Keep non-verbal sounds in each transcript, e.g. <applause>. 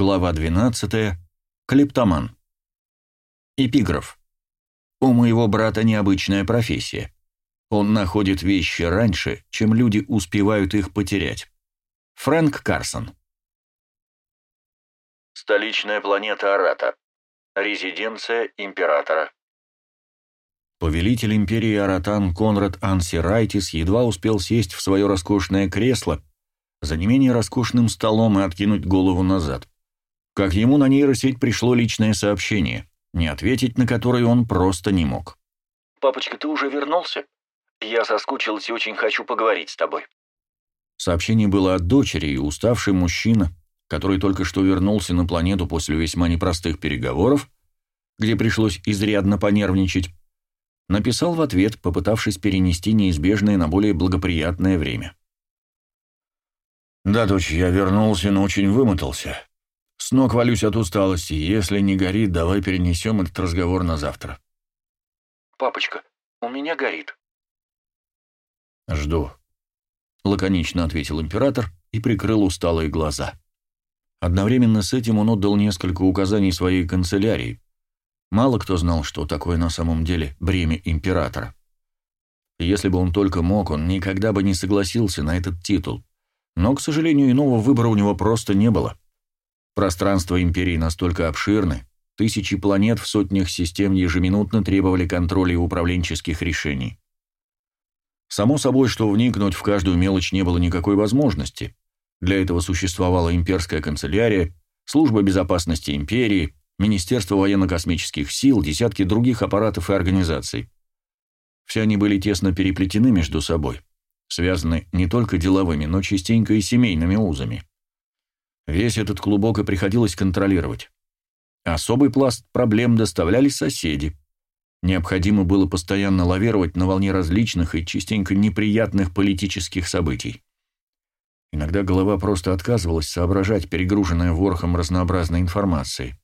Глава 12. Клептоман. Эпиграф. У моего брата необычная профессия. Он находит вещи раньше, чем люди успевают их потерять. Фрэнк Карсон. Столичная планета Арата. Резиденция императора. Повелитель империи Аратан Конрад Ансирайтис едва успел сесть в свое роскошное кресло за не менее роскошным столом и откинуть голову назад. Как ему на нейросеть пришло личное сообщение, не ответить на которое он просто не мог. «Папочка, ты уже вернулся? Я соскучилась и очень хочу поговорить с тобой». Сообщение было от дочери, и уставший мужчина, который только что вернулся на планету после весьма непростых переговоров, где пришлось изрядно понервничать, написал в ответ, попытавшись перенести неизбежное на более благоприятное время. «Да, дочь, я вернулся, но очень вымотался. С ног валюсь от усталости. Если не горит, давай перенесем этот разговор на завтра». «Папочка, у меня горит». «Жду», — лаконично ответил император и прикрыл усталые глаза. Одновременно с этим он отдал несколько указаний своей канцелярии, Мало кто знал, что такое на самом деле бремя императора. если бы он только мог, он никогда бы не согласился на этот титул. Но, к сожалению, иного выбора у него просто не было. Пространство империи настолько обширны, тысячи планет в сотнях систем ежеминутно требовали контроля и управленческих решений. Само собой, что вникнуть в каждую мелочь не было никакой возможности. Для этого существовала имперская канцелярия, служба безопасности империи, Министерство военно-космических сил, десятки других аппаратов и организаций. Все они были тесно переплетены между собой, связаны не только деловыми, но частенько и семейными узами. Весь этот клубок и приходилось контролировать. Особый пласт проблем доставляли соседи. Необходимо было постоянно лавировать на волне различных и частенько неприятных политических событий. Иногда голова просто отказывалась соображать, перегруженная ворохом разнообразной информации.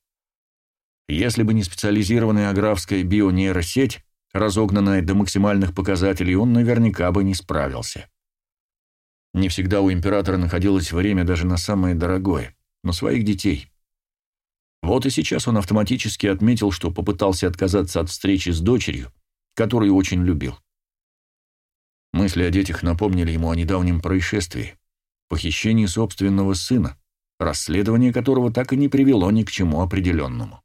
Если бы не специализированная аграфская бионейросеть, разогнанная до максимальных показателей, он наверняка бы не справился. Не всегда у императора находилось время даже на самое дорогое, на своих детей. Вот и сейчас он автоматически отметил, что попытался отказаться от встречи с дочерью, которую очень любил. Мысли о детях напомнили ему о недавнем происшествии, похищении собственного сына, расследование которого так и не привело ни к чему определенному.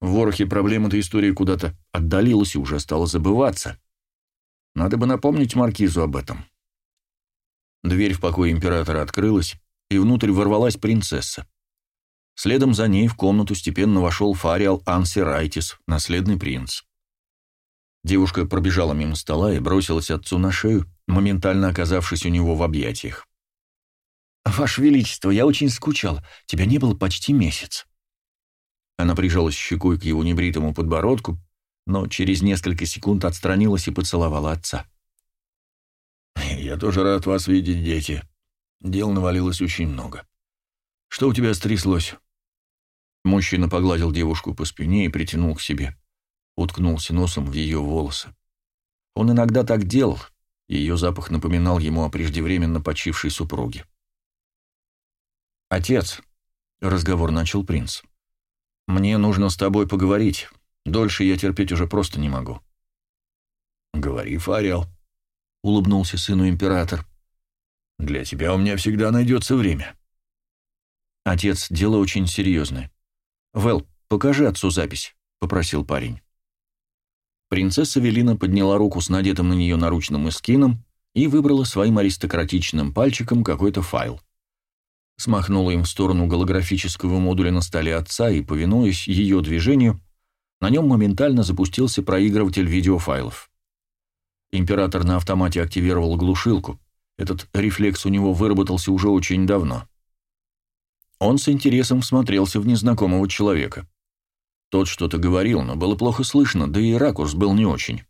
В ворохе проблем эта история куда-то отдалилась и уже стала забываться. Надо бы напомнить Маркизу об этом. Дверь в покой императора открылась, и внутрь ворвалась принцесса. Следом за ней в комнату степенно вошел Фариал Ансерайтис, наследный принц. Девушка пробежала мимо стола и бросилась отцу на шею, моментально оказавшись у него в объятиях. «Ваше Величество, я очень скучал. Тебя не было почти месяц». Она прижалась щекой к его небритому подбородку, но через несколько секунд отстранилась и поцеловала отца. <laughs> «Я тоже рад вас видеть, дети. Дел навалилось очень много. Что у тебя стряслось?» Мужчина погладил девушку по спине и притянул к себе. Уткнулся носом в ее волосы. Он иногда так делал, ее запах напоминал ему о преждевременно почившей супруге. «Отец», — разговор начал принц, «Мне нужно с тобой поговорить. Дольше я терпеть уже просто не могу». «Говори, Фариал», — улыбнулся сыну император. «Для тебя у меня всегда найдется время». «Отец, дело очень серьезное. Вэл, покажи отцу запись», — попросил парень. Принцесса Велина подняла руку с надетым на нее наручным эскином и выбрала своим аристократичным пальчиком какой-то файл смахнула им в сторону голографического модуля на столе отца и, повинуясь ее движению, на нем моментально запустился проигрыватель видеофайлов. Император на автомате активировал глушилку. Этот рефлекс у него выработался уже очень давно. Он с интересом всмотрелся в незнакомого человека. Тот что-то говорил, но было плохо слышно, да и ракурс был не очень.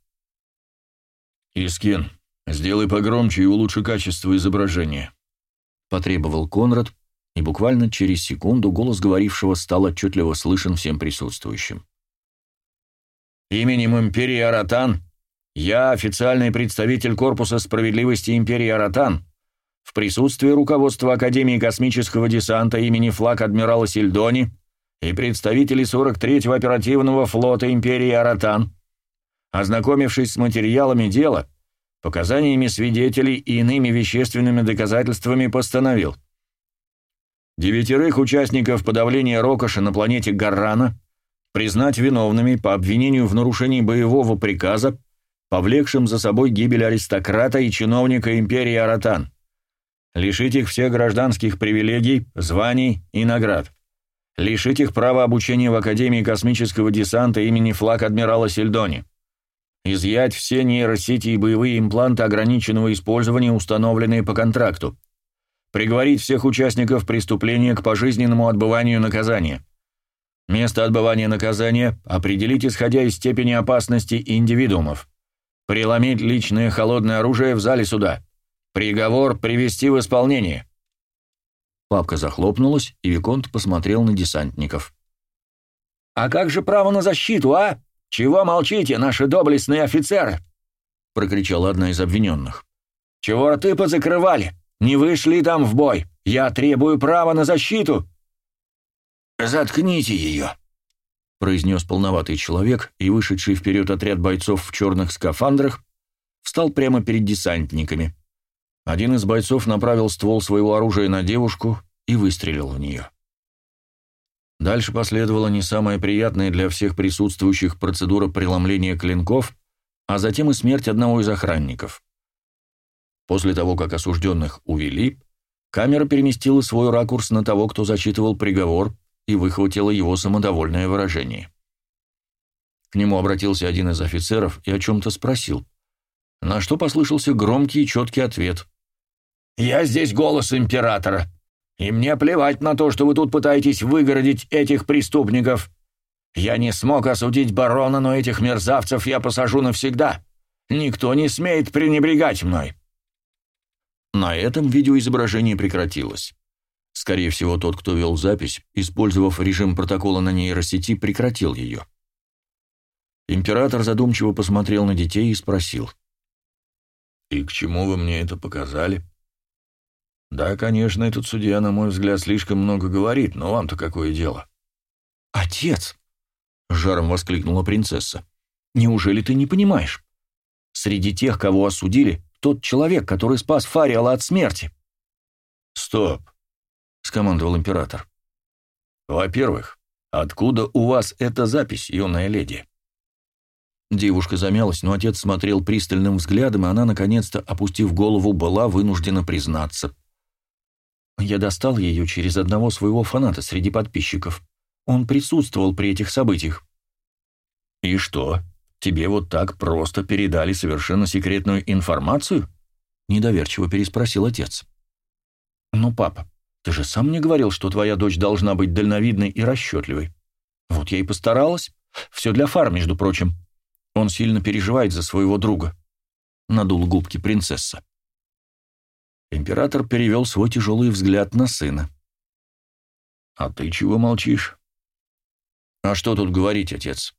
«Искин, сделай погромче и улучши качество изображения», — потребовал Конрад, и буквально через секунду голос говорившего стал отчетливо слышен всем присутствующим. «Именем Империи Аратан я, официальный представитель Корпуса справедливости Империи Аратан, в присутствии руководства Академии космического десанта имени флаг адмирала Сильдони и представителей 43-го оперативного флота империи Аратан, ознакомившись с материалами дела, показаниями свидетелей и иными вещественными доказательствами, постановил. Девятерых участников подавления Рокоша на планете Гаррана признать виновными по обвинению в нарушении боевого приказа, повлекшим за собой гибель аристократа и чиновника империи Аратан, лишить их всех гражданских привилегий, званий и наград, лишить их права обучения в Академии космического десанта имени флаг адмирала Сельдони, изъять все нейросети и боевые импланты ограниченного использования, установленные по контракту, приговорить всех участников преступления к пожизненному отбыванию наказания. Место отбывания наказания определить исходя из степени опасности индивидуумов. Преломить личное холодное оружие в зале суда. Приговор привести в исполнение. Папка захлопнулась, и Виконт посмотрел на десантников. «А как же право на защиту, а? Чего молчите, наши доблестные офицеры?» — прокричала одна из обвиненных. «Чего рты позакрывали? Не вышли там в бой! Я требую права на защиту!» «Заткните ее!» — произнес полноватый человек, и вышедший вперед отряд бойцов в черных скафандрах встал прямо перед десантниками. Один из бойцов направил ствол своего оружия на девушку и выстрелил в нее. Дальше последовала не самая приятная для всех присутствующих процедура преломления клинков, а затем и смерть одного из охранников. После того, как осужденных увели, камера переместила свой ракурс на того, кто зачитывал приговор, и выхватила его самодовольное выражение. К нему обратился один из офицеров и о чем-то спросил, на что послышался громкий и четкий ответ. «Я здесь голос императора, и мне плевать на то, что вы тут пытаетесь выгородить этих преступников. Я не смог осудить барона, но этих мерзавцев я посажу навсегда. Никто не смеет пренебрегать мной». На этом видеоизображение прекратилось. Скорее всего, тот, кто вел запись, использовав режим протокола на нейросети, прекратил ее. Император задумчиво посмотрел на детей и спросил. «И к чему вы мне это показали?» «Да, конечно, этот судья, на мой взгляд, слишком много говорит, но вам-то какое дело?» «Отец!» — жаром воскликнула принцесса. «Неужели ты не понимаешь? Среди тех, кого осудили, тот человек, который спас Фариала от смерти». «Стоп!» — скомандовал император. «Во-первых, откуда у вас эта запись, юная леди?» Девушка замялась, но отец смотрел пристальным взглядом, и она, наконец-то, опустив голову, была вынуждена признаться. «Я достал ее через одного своего фаната среди подписчиков. Он присутствовал при этих событиях». «И что, тебе вот так просто передали совершенно секретную информацию?» — недоверчиво переспросил отец. «Ну, папа, ты же сам мне говорил, что твоя дочь должна быть дальновидной и расчетливой. Вот я и постаралась. Все для фар, между прочим. Он сильно переживает за своего друга. Надул губки принцесса. Император перевел свой тяжелый взгляд на сына. «А ты чего молчишь?» «А что тут говорить, отец?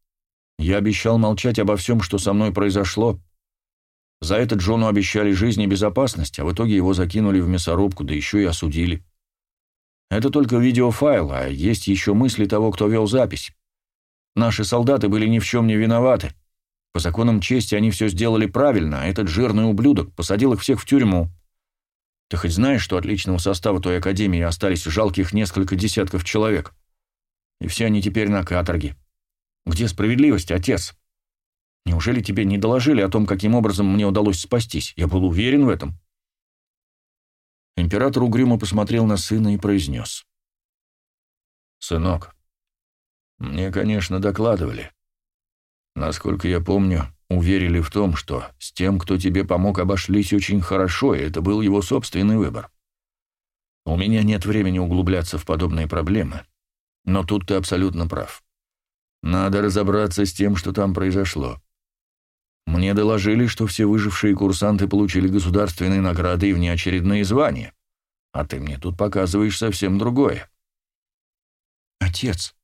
Я обещал молчать обо всем, что со мной произошло. За это Джону обещали жизнь и безопасность, а в итоге его закинули в мясорубку, да еще и осудили. Это только видеофайл, а есть еще мысли того, кто вел запись. Наши солдаты были ни в чем не виноваты. По законам чести они все сделали правильно, а этот жирный ублюдок посадил их всех в тюрьму. Ты хоть знаешь, что от личного состава той академии остались жалких несколько десятков человек? И все они теперь на каторге. Где справедливость, отец? Неужели тебе не доложили о том, каким образом мне удалось спастись? Я был уверен в этом. Император угрюмо посмотрел на сына и произнес. «Сынок, мне, конечно, докладывали. Насколько я помню, уверили в том, что с тем, кто тебе помог, обошлись очень хорошо, и это был его собственный выбор. У меня нет времени углубляться в подобные проблемы, но тут ты абсолютно прав. Надо разобраться с тем, что там произошло. Мне доложили, что все выжившие курсанты получили государственные награды и внеочередные звания. А ты мне тут показываешь совсем другое. Отец,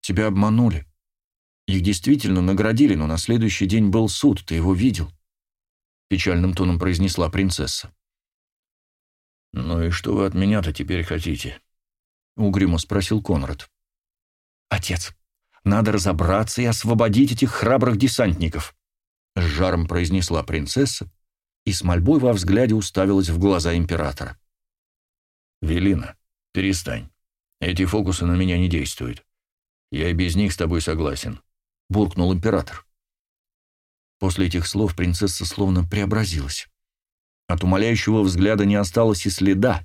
тебя обманули. Их действительно наградили, но на следующий день был суд, ты его видел. Печальным тоном произнесла принцесса. «Ну и что вы от меня-то теперь хотите?» — угрюмо спросил Конрад. «Отец, надо разобраться и освободить этих храбрых десантников», — с жаром произнесла принцесса и с мольбой во взгляде уставилась в глаза императора. «Велина, перестань. Эти фокусы на меня не действуют. Я и без них с тобой согласен», — буркнул император. После этих слов принцесса словно преобразилась. От умоляющего взгляда не осталось и следа.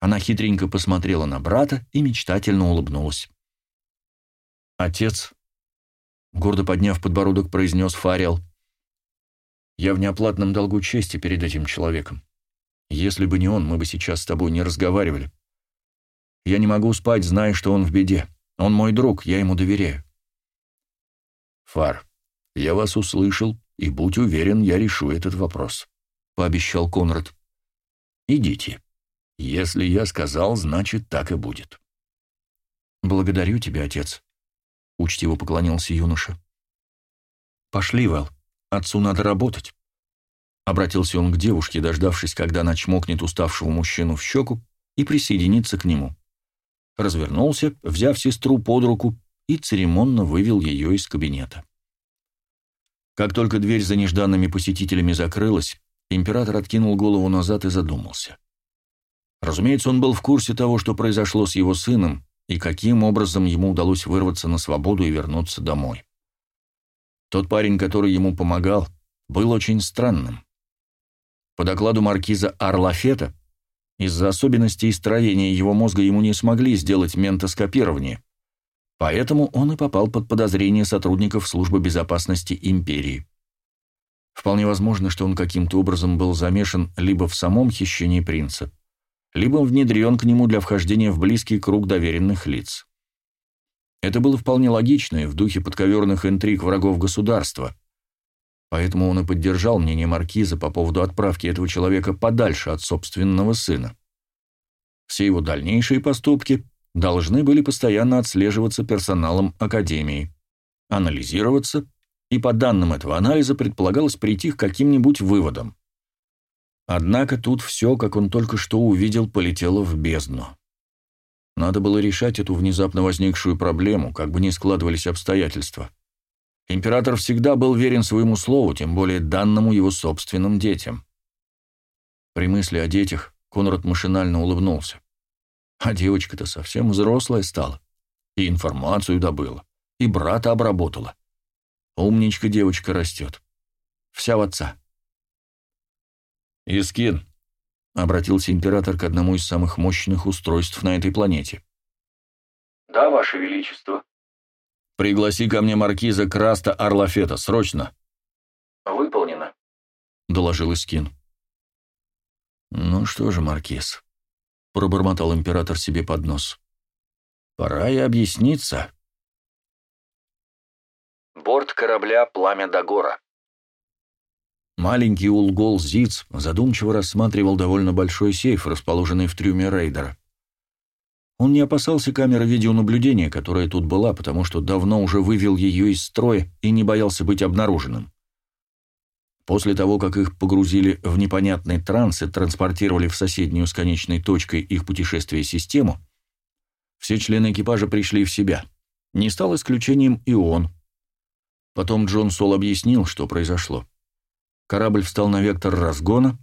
Она хитренько посмотрела на брата и мечтательно улыбнулась. «Отец», — гордо подняв подбородок, произнес Фарел, — «я в неоплатном долгу чести перед этим человеком. Если бы не он, мы бы сейчас с тобой не разговаривали. Я не могу спать, зная, что он в беде. Он мой друг, я ему доверяю». «Фар, я вас услышал, и будь уверен, я решу этот вопрос», — пообещал Конрад. «Идите. Если я сказал, значит, так и будет». «Благодарю тебя, отец», учтиво поклонился юноша. «Пошли, Вэл, отцу надо работать». Обратился он к девушке, дождавшись, когда она чмокнет уставшего мужчину в щеку, и присоединиться к нему. Развернулся, взяв сестру под руку, и церемонно вывел ее из кабинета. Как только дверь за нежданными посетителями закрылась, император откинул голову назад и задумался. Разумеется, он был в курсе того, что произошло с его сыном, и каким образом ему удалось вырваться на свободу и вернуться домой. Тот парень, который ему помогал, был очень странным. По докладу маркиза Арлафета, из-за особенностей строения его мозга ему не смогли сделать ментоскопирование, поэтому он и попал под подозрение сотрудников службы безопасности империи. Вполне возможно, что он каким-то образом был замешан либо в самом хищении принца, либо внедрен к нему для вхождения в близкий круг доверенных лиц. Это было вполне логично и в духе подковерных интриг врагов государства. Поэтому он и поддержал мнение маркиза по поводу отправки этого человека подальше от собственного сына. Все его дальнейшие поступки должны были постоянно отслеживаться персоналом Академии, анализироваться, и по данным этого анализа предполагалось прийти к каким-нибудь выводам. Однако тут все, как он только что увидел, полетело в бездну. Надо было решать эту внезапно возникшую проблему, как бы ни складывались обстоятельства. Император всегда был верен своему слову, тем более данному его собственным детям. При мысли о детях Конрад машинально улыбнулся. А девочка-то совсем взрослая стала. И информацию добыла, и брата обработала. Умничка девочка растет. Вся в отца. «Искин», — обратился император к одному из самых мощных устройств на этой планете. «Да, Ваше Величество». «Пригласи ко мне маркиза Краста Арлафета, срочно». «Выполнено», — доложил Искин. «Ну что же, маркиз», — пробормотал император себе под нос. «Пора и объясниться». Борт корабля «Пламя Дагора». Маленький Улгол Зиц задумчиво рассматривал довольно большой сейф, расположенный в трюме рейдера. Он не опасался камеры видеонаблюдения, которая тут была, потому что давно уже вывел ее из строя и не боялся быть обнаруженным. После того, как их погрузили в непонятный транс и транспортировали в соседнюю с конечной точкой их путешествия систему, все члены экипажа пришли в себя. Не стал исключением и он. Потом Джон Сол объяснил, что произошло. Корабль встал на вектор разгона,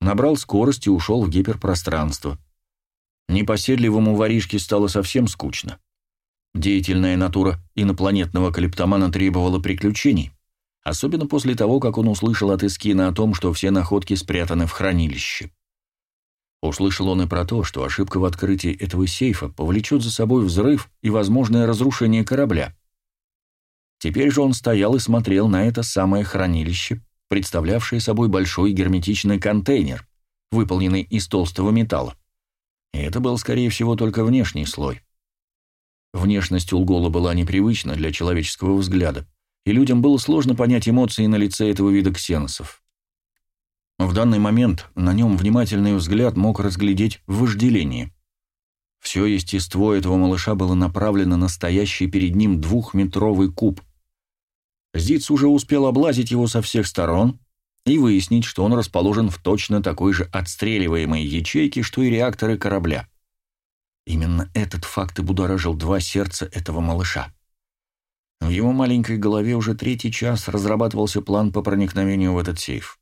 набрал скорость и ушел в гиперпространство. Непоседливому воришке стало совсем скучно. Деятельная натура инопланетного калептомана требовала приключений, особенно после того, как он услышал от Искина о том, что все находки спрятаны в хранилище. Услышал он и про то, что ошибка в открытии этого сейфа повлечет за собой взрыв и возможное разрушение корабля. Теперь же он стоял и смотрел на это самое хранилище, представлявшее собой большой герметичный контейнер, выполненный из толстого металла. И это был, скорее всего, только внешний слой. Внешность Улгола была непривычна для человеческого взгляда, и людям было сложно понять эмоции на лице этого вида ксеносов. В данный момент на нем внимательный взгляд мог разглядеть вожделение. Все естество этого малыша было направлено на стоящий перед ним двухметровый куб, Зиц уже успел облазить его со всех сторон и выяснить, что он расположен в точно такой же отстреливаемой ячейке, что и реакторы корабля. Именно этот факт и будоражил два сердца этого малыша. В его маленькой голове уже третий час разрабатывался план по проникновению в этот сейф.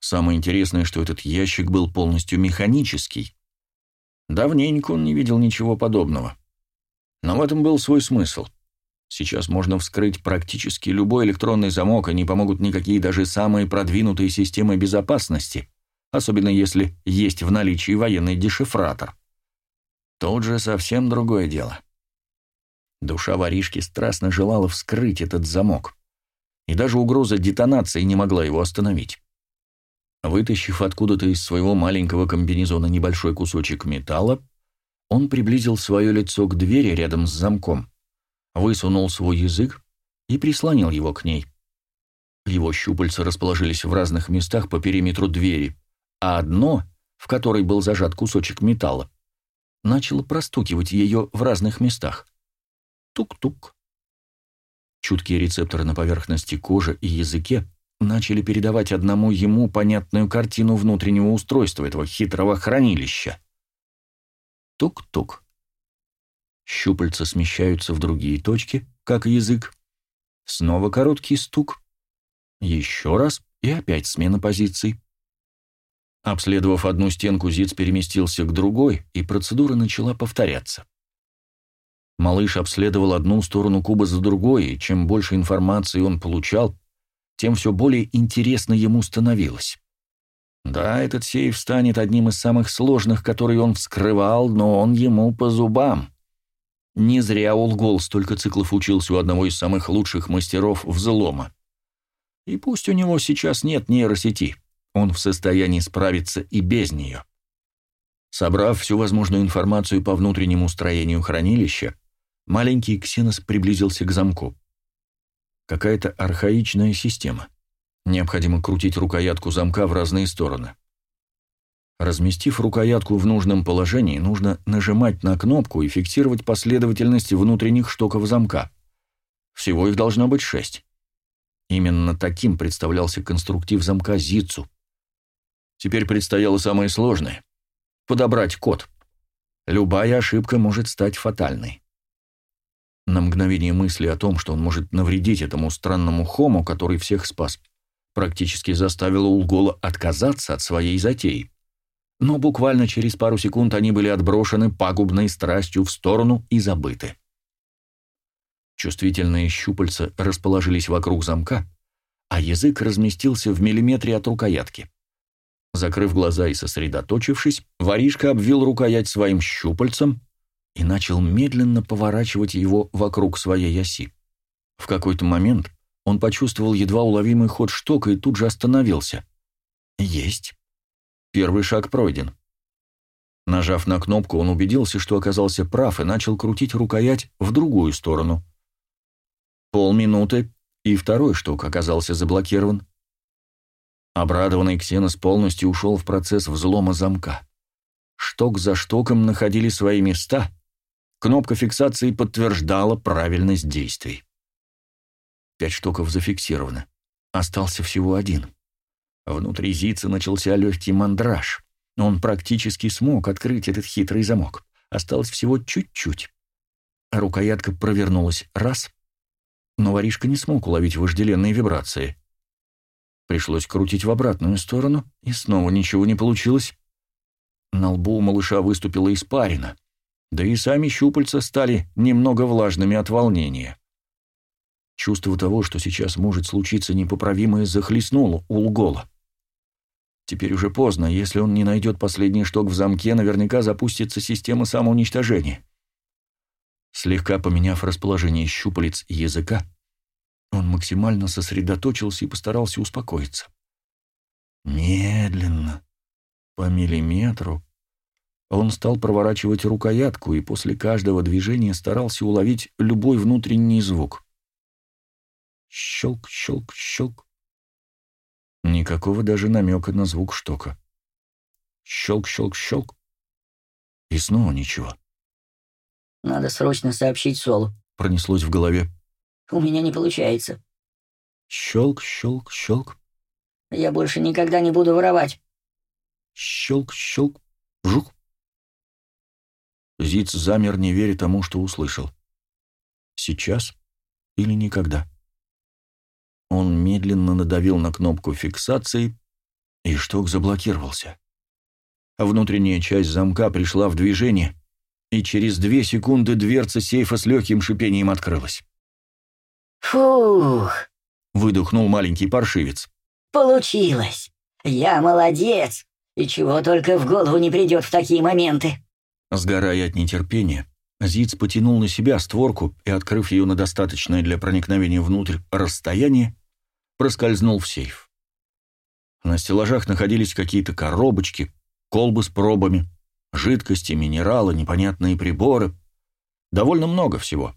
Самое интересное, что этот ящик был полностью механический. Давненько он не видел ничего подобного. Но в этом был свой смысл. Сейчас можно вскрыть практически любой электронный замок, и не помогут никакие даже самые продвинутые системы безопасности, особенно если есть в наличии военный дешифратор. Тут же совсем другое дело. Душа воришки страстно желала вскрыть этот замок, и даже угроза детонации не могла его остановить. Вытащив откуда-то из своего маленького комбинезона небольшой кусочек металла, он приблизил свое лицо к двери рядом с замком, высунул свой язык и прислонил его к ней. Его щупальца расположились в разных местах по периметру двери, а одно, в которой был зажат кусочек металла, начало простукивать ее в разных местах. Тук-тук. Чуткие рецепторы на поверхности кожи и языке начали передавать одному ему понятную картину внутреннего устройства этого хитрого хранилища. Тук-тук. Щупальца смещаются в другие точки, как язык. Снова короткий стук. Еще раз и опять смена позиций. Обследовав одну стенку, Зиц переместился к другой, и процедура начала повторяться. Малыш обследовал одну сторону куба за другой, и чем больше информации он получал, тем все более интересно ему становилось. Да, этот сейф станет одним из самых сложных, которые он вскрывал, но он ему по зубам. Не зря Улгол столько циклов учился у одного из самых лучших мастеров взлома. И пусть у него сейчас нет нейросети, он в состоянии справиться и без нее. Собрав всю возможную информацию по внутреннему строению хранилища, маленький Ксенос приблизился к замку. Какая-то архаичная система. Необходимо крутить рукоятку замка в разные стороны. Разместив рукоятку в нужном положении, нужно нажимать на кнопку и фиксировать последовательность внутренних штоков замка. Всего их должно быть шесть. Именно таким представлялся конструктив замка Зицу. Теперь предстояло самое сложное — подобрать код. Любая ошибка может стать фатальной. На мгновение мысли о том, что он может навредить этому странному хому, который всех спас, практически заставила Улгола отказаться от своей затеи. Но буквально через пару секунд они были отброшены пагубной страстью в сторону и забыты. Чувствительные щупальца расположились вокруг замка, а язык разместился в миллиметре от рукоятки. Закрыв глаза и сосредоточившись, воришка обвил рукоять своим щупальцем и начал медленно поворачивать его вокруг своей оси. В какой-то момент он почувствовал едва уловимый ход штока и тут же остановился. Есть. Первый шаг пройден. Нажав на кнопку, он убедился, что оказался прав, и начал крутить рукоять в другую сторону. Полминуты, и второй шток оказался заблокирован. Обрадованный Ксенос полностью ушел в процесс взлома замка. Шток за штоком находили свои места, кнопка фиксации подтверждала правильность действий. Пять штоков зафиксировано. Остался всего один. Внутри Зица начался легкий мандраж. Он практически смог открыть этот хитрый замок. Осталось всего чуть-чуть. Рукоятка провернулась раз, но воришка не смог уловить вожделенные вибрации. Пришлось крутить в обратную сторону, и снова ничего не получилось. На лбу у малыша выступила испарина, да и сами щупальца стали немного влажными от волнения. Чувство того, что сейчас может случиться непоправимое, захлестнуло Улгола. Теперь уже поздно, если он не найдет последний шток в замке, наверняка запустится система самоуничтожения. Слегка поменяв расположение щупалец и языка, он максимально сосредоточился и постарался успокоиться. Медленно, по миллиметру, он стал проворачивать рукоятку и после каждого движения старался уловить любой внутренний звук. Щелк, щелк, щелк. Никакого даже намека на звук штока. Щелк, щелк, щелк. И снова ничего. «Надо срочно сообщить Солу», — пронеслось в голове. «У меня не получается». Щелк, щелк, щелк. Я больше никогда не буду воровать. Щелк, щелк, вжух. Зиц замер, не веря тому, что услышал. Сейчас или никогда? Он медленно надавил на кнопку фиксации, и шток заблокировался. Внутренняя часть замка пришла в движение, и через две секунды дверца сейфа с легким шипением открылась. «Фух!» — выдохнул маленький паршивец. «Получилось! Я молодец! И чего только в голову не придет в такие моменты!» Сгорая от нетерпения, Зиц потянул на себя створку и, открыв ее на достаточное для проникновения внутрь расстояние, проскользнул в сейф. На стеллажах находились какие-то коробочки, колбы с пробами, жидкости, минералы, непонятные приборы. Довольно много всего.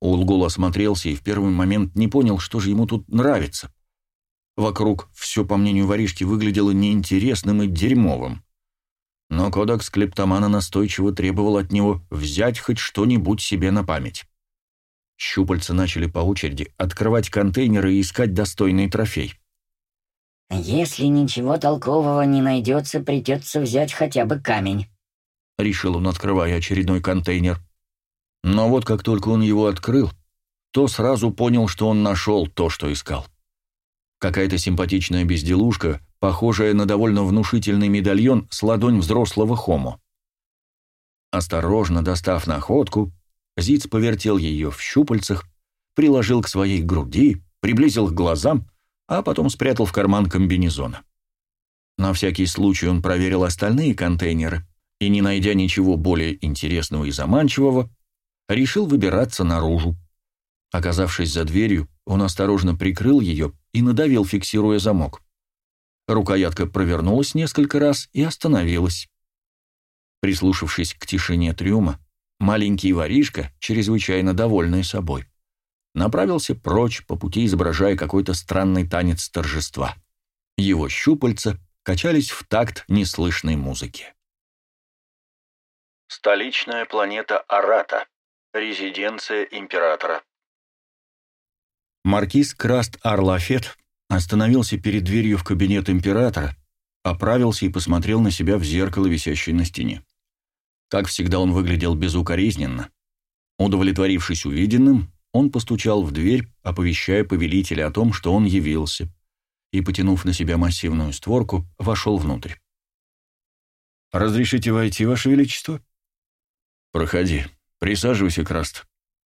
Улгул осмотрелся и в первый момент не понял, что же ему тут нравится. Вокруг все, по мнению воришки, выглядело неинтересным и дерьмовым. Но кодекс клептомана настойчиво требовал от него взять хоть что-нибудь себе на память. Щупальца начали по очереди открывать контейнеры и искать достойный трофей. «Если ничего толкового не найдется, придется взять хотя бы камень», — решил он, открывая очередной контейнер. Но вот как только он его открыл, то сразу понял, что он нашел то, что искал. Какая-то симпатичная безделушка, похожая на довольно внушительный медальон с ладонь взрослого хомо. Осторожно достав находку, Зиц повертел ее в щупальцах, приложил к своей груди, приблизил к глазам, а потом спрятал в карман комбинезона. На всякий случай он проверил остальные контейнеры и, не найдя ничего более интересного и заманчивого, решил выбираться наружу. Оказавшись за дверью, он осторожно прикрыл ее и надавил, фиксируя замок. Рукоятка провернулась несколько раз и остановилась. Прислушавшись к тишине трюма, маленький воришка, чрезвычайно довольный собой, направился прочь, по пути изображая какой-то странный танец торжества. Его щупальца качались в такт неслышной музыки. Столичная планета Арата. Резиденция императора. Маркиз Краст Арлафет остановился перед дверью в кабинет императора, оправился и посмотрел на себя в зеркало, висящее на стене. Как всегда, он выглядел безукоризненно. Удовлетворившись увиденным, он постучал в дверь, оповещая повелителя о том, что он явился, и, потянув на себя массивную створку, вошел внутрь. «Разрешите войти, Ваше Величество?» «Проходи», «Присаживайся, Краст»,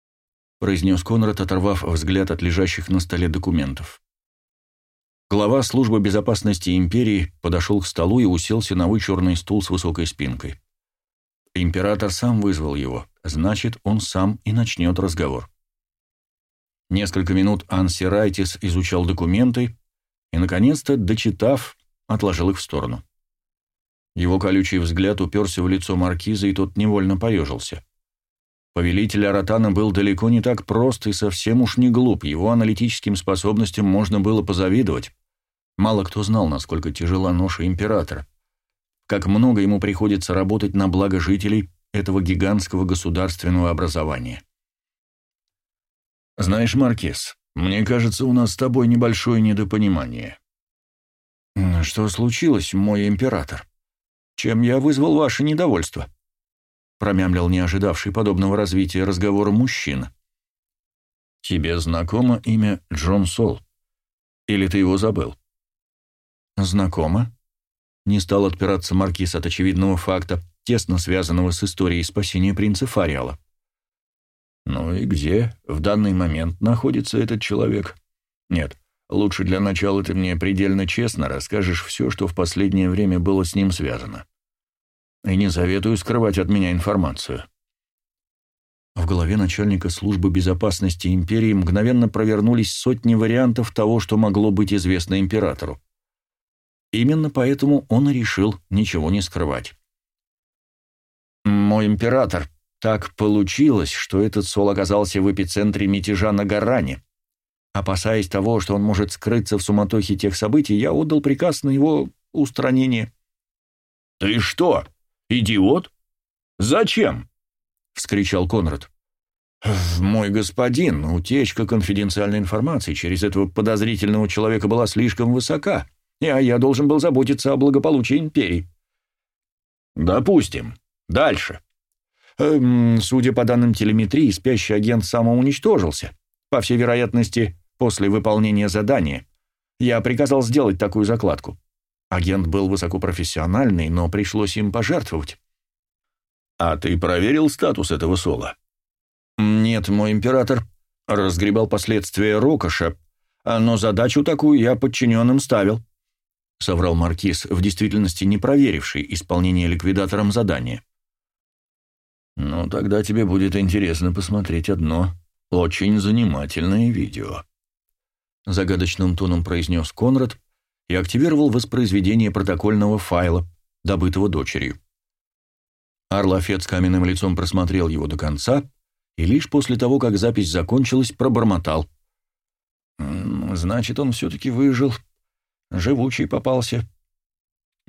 — произнес Конрад, оторвав взгляд от лежащих на столе документов. Глава службы безопасности империи подошел к столу и уселся на вычурный стул с высокой спинкой. Император сам вызвал его, значит, он сам и начнет разговор. Несколько минут Анси Райтис изучал документы и, наконец-то, дочитав, отложил их в сторону. Его колючий взгляд уперся в лицо маркиза, и тот невольно поежился. Повелитель Аратана был далеко не так прост и совсем уж не глуп, его аналитическим способностям можно было позавидовать. Мало кто знал, насколько тяжела ноша императора. Как много ему приходится работать на благо жителей этого гигантского государственного образования. «Знаешь, Маркес, мне кажется, у нас с тобой небольшое недопонимание». «Что случилось, мой император? Чем я вызвал ваше недовольство?» промямлил не ожидавший подобного развития разговора мужчина. «Тебе знакомо имя Джон Сол? Или ты его забыл?» «Знакомо?» Не стал отпираться Маркиз от очевидного факта, тесно связанного с историей спасения принца Фариала. «Ну и где в данный момент находится этот человек? Нет, лучше для начала ты мне предельно честно расскажешь все, что в последнее время было с ним связано и не советую скрывать от меня информацию». В голове начальника службы безопасности империи мгновенно провернулись сотни вариантов того, что могло быть известно императору. Именно поэтому он решил ничего не скрывать. «Мой император, так получилось, что этот Сол оказался в эпицентре мятежа на Гаране. Опасаясь того, что он может скрыться в суматохе тех событий, я отдал приказ на его устранение». «Ты что?» «Идиот? Зачем?» — вскричал Конрад. «Мой господин, утечка конфиденциальной информации через этого подозрительного человека была слишком высока», а я должен был заботиться о благополучии империи. Допустим. Дальше. Эм, судя по данным телеметрии, спящий агент самоуничтожился. По всей вероятности, после выполнения задания. Я приказал сделать такую закладку. Агент был высокопрофессиональный, но пришлось им пожертвовать. А ты проверил статус этого Сола? Нет, мой император разгребал последствия Рокоша, но задачу такую я подчиненным ставил. — соврал Маркиз, в действительности не проверивший исполнение ликвидатором задания. «Ну, тогда тебе будет интересно посмотреть одно очень занимательное видео», — загадочным тоном произнес Конрад и активировал воспроизведение протокольного файла, добытого дочерью. Арлафет с каменным лицом просмотрел его до конца и лишь после того, как запись закончилась, пробормотал. «Значит, он все-таки выжил». Живучий попался.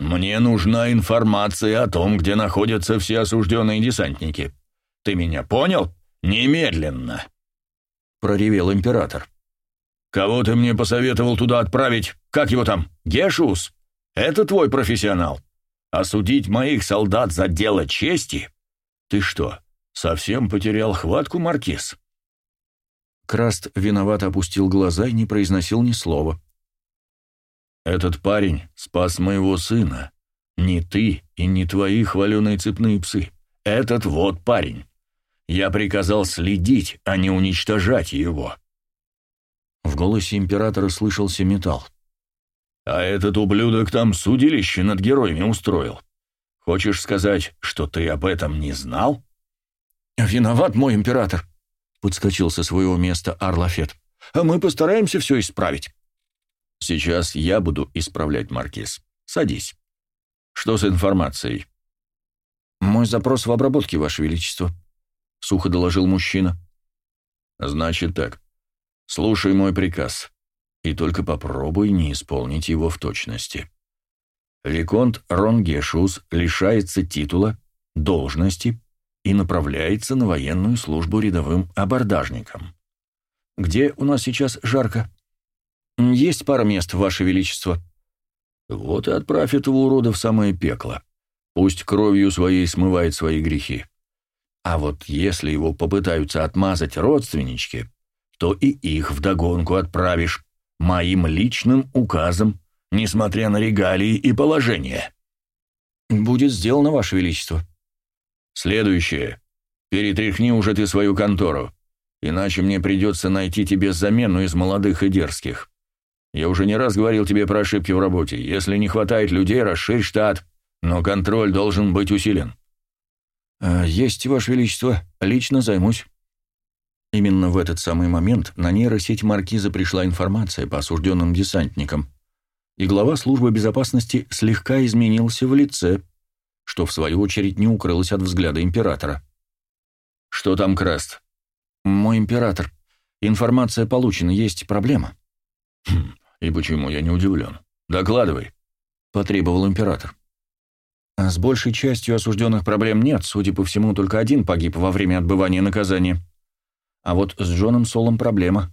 Мне нужна информация о том, где находятся все осужденные десантники. Ты меня понял? Немедленно!» Проревел император. «Кого ты мне посоветовал туда отправить? Как его там? Гешус? Это твой профессионал? Осудить моих солдат за дело чести? Ты что, совсем потерял хватку, Маркиз?» Краст виновато опустил глаза и не произносил ни слова. Этот парень спас моего сына. Не ты и не твои хваленые цепные псы. Этот вот парень. Я приказал следить, а не уничтожать его». В голосе императора слышался металл. «А этот ублюдок там судилище над героями устроил. Хочешь сказать, что ты об этом не знал?» «Виноват мой император», — подскочил со своего места Арлафет. «А мы постараемся все исправить». Сейчас я буду исправлять, Маркиз. Садись. Что с информацией? Мой запрос в обработке, Ваше Величество, сухо доложил мужчина. Значит так. Слушай мой приказ. И только попробуй не исполнить его в точности. Виконт Ронгешус лишается титула, должности и направляется на военную службу рядовым абордажником. Где у нас сейчас жарко? «Есть пара мест, Ваше Величество». «Вот и отправь этого урода в самое пекло. Пусть кровью своей смывает свои грехи. А вот если его попытаются отмазать родственнички, то и их вдогонку отправишь моим личным указом, несмотря на регалии и положение». «Будет сделано, Ваше Величество». «Следующее. Перетряхни уже ты свою контору, иначе мне придется найти тебе замену из молодых и дерзких. Я уже не раз говорил тебе про ошибки в работе. Если не хватает людей, расширь штат, но контроль должен быть усилен». «Э, «Есть, Ваше Величество. Лично займусь». Именно в этот самый момент на нейросеть Маркиза пришла информация по осужденным десантникам, и глава службы безопасности слегка изменился в лице, что в свою очередь не укрылось от взгляда императора. «Что там, Краст?» «Мой император. Информация получена, есть проблема». «Хм, «И почему я не удивлен? Докладывай», — потребовал император. А с большей частью осужденных проблем нет, судя по всему, только один погиб во время отбывания наказания. А вот с Джоном Солом проблема.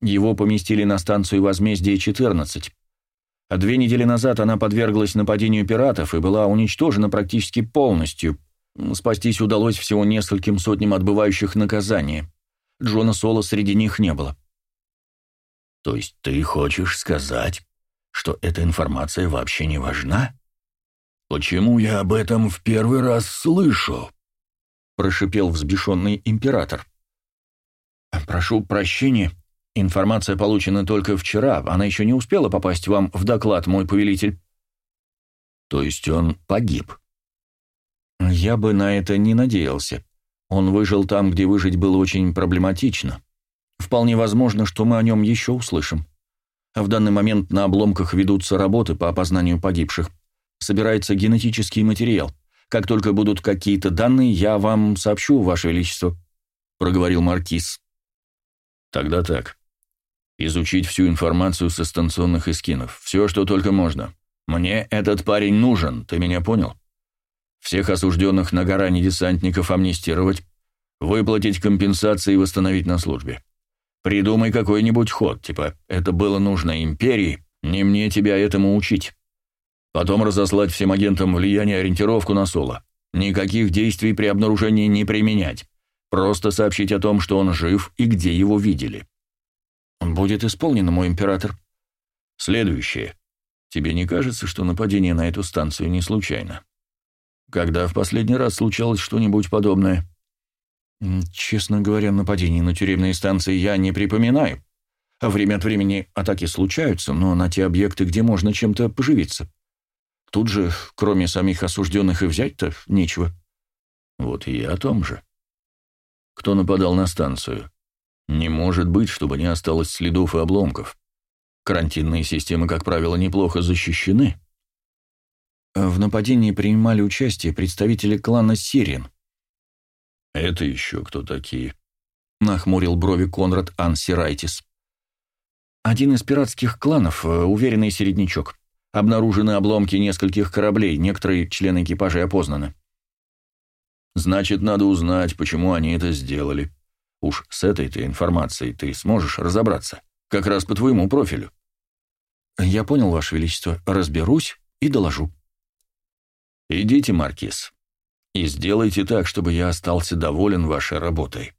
Его поместили на станцию возмездия 14. А две недели назад она подверглась нападению пиратов и была уничтожена практически полностью. Спастись удалось всего нескольким сотням отбывающих наказания. Джона Сола среди них не было. То есть ты хочешь сказать, что эта информация вообще не важна? Почему я об этом в первый раз слышу? Прошипел взбешенный император. Прошу прощения. Информация получена только вчера. Она еще не успела попасть вам в доклад, мой повелитель. То есть он погиб? Я бы на это не надеялся. Он выжил там, где выжить было очень проблематично. Вполне возможно, что мы о нем еще услышим. В данный момент на обломках ведутся работы по опознанию погибших. Собирается генетический материал. Как только будут какие-то данные, я вам сообщу, Ваше Величество», — проговорил Маркиз. «Тогда так. Изучить всю информацию со станционных эскинов. Все, что только можно. Мне этот парень нужен, ты меня понял? Всех осужденных на грани десантников амнистировать, выплатить компенсации и восстановить на службе. Придумай какой-нибудь ход, типа «это было нужно империи», Не мне тебя этому учить. Потом разослать всем агентам влияние ориентировку на Соло. Никаких действий при обнаружении не применять. Просто сообщить о том, что он жив и где его видели. Будет исполнено, мой император. Следующее. Тебе не кажется, что нападение на эту станцию не случайно? Когда в последний раз случалось что-нибудь подобное? Честно говоря, нападений на тюремные станции я не припоминаю. Время от времени атаки случаются, но на те объекты, где можно чем-то поживиться. Тут же, кроме самих осужденных и взять-то, нечего. Вот и о том же. Кто нападал на станцию? Не может быть, чтобы не осталось следов и обломков. Карантинные системы, как правило, неплохо защищены. В нападении принимали участие представители клана Сирин. «Это еще кто такие?» — нахмурил брови Конрад Ансирайтис. «Один из пиратских кланов, э, уверенный середнячок. Обнаружены обломки нескольких кораблей, некоторые члены экипажа опознаны. Значит, надо узнать, почему они это сделали. Уж с этой-то информацией ты сможешь разобраться. Как раз по твоему профилю. Я понял, Ваше Величество. Разберусь и доложу. Идите, Маркиз, и сделайте так, чтобы я остался доволен вашей работой.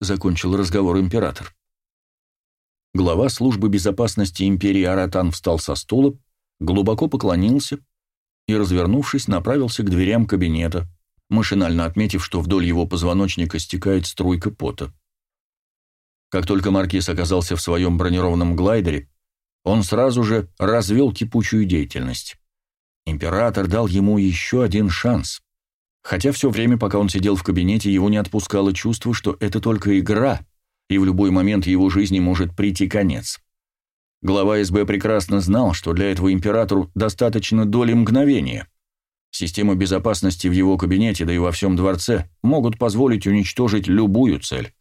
Закончил разговор император. Глава службы безопасности империи Аратан встал со стула, глубоко поклонился и, развернувшись, направился к дверям кабинета, машинально отметив, что вдоль его позвоночника стекает струйка пота. Как только Маркиз оказался в своем бронированном глайдере, он сразу же развел кипучую деятельность. Император дал ему еще один шанс. Хотя все время, пока он сидел в кабинете, его не отпускало чувство, что это только игра, и в любой момент его жизни может прийти конец. Глава СБ прекрасно знал, что для этого императору достаточно доли мгновения. Системы безопасности в его кабинете, да и во всем дворце, могут позволить уничтожить любую цель.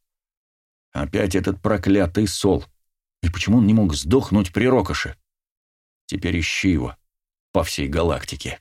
Опять этот проклятый Сол. И почему он не мог сдохнуть при Рокоше? Теперь ищи его по всей галактике.